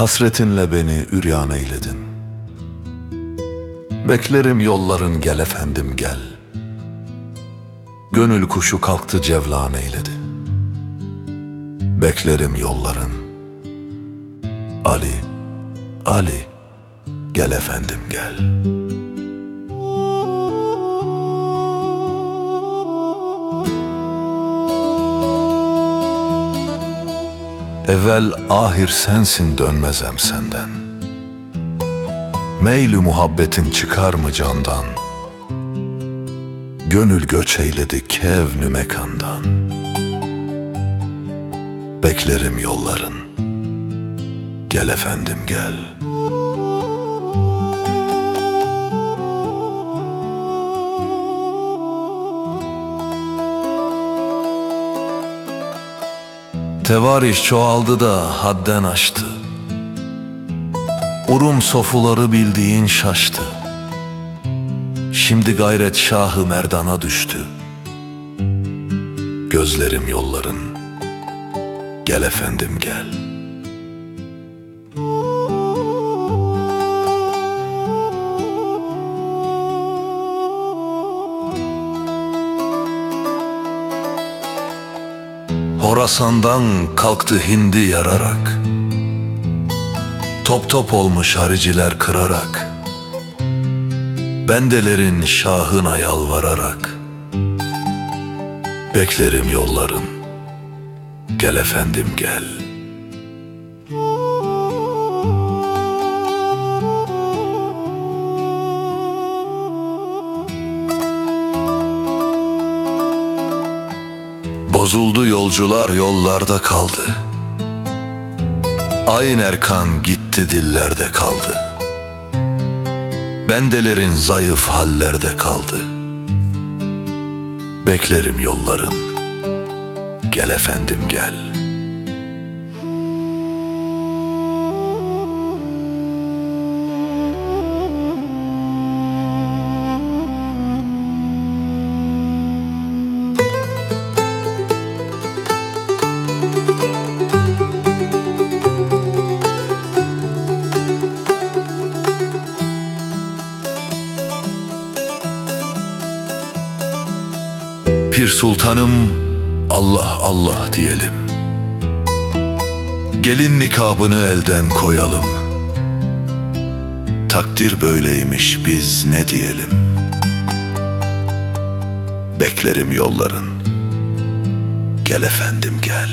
Hasretinle beni üryan eyledin. Beklerim yolların gel efendim gel. Gönül kuşu kalktı cevlan eyledi. Beklerim yolların. Ali, Ali, gel efendim gel. Evvel ahir sensin dönmezem senden. Meylü muhabbetin çıkar mı candan? Gönül göç eyledi kevnü mekandan. Beklerim yolların. Gel efendim gel. Tevariş çoğaldı da hadden aştı. Urum sofuları bildiğin şaştı. Şimdi gayret şahı merdana düştü. Gözlerim yolların. Gel efendim gel. Horasan'dan kalktı hindi yararak. Top top olmuş hariciler kırarak. Bendelerin şahına yalvararak. Beklerim yolların Gel efendim gel Bozuldu yolcular yollarda kaldı. Ayın Erkan gitti dillerde kaldı. Bendelerin zayıf hallerde kaldı. Beklerim yolların. Gel efendim gel Pir sultanım Allah Allah diyelim. Gelin nikabını elden koyalım. Takdir böyleymiş biz ne diyelim? Beklerim yolların. Gel efendim gel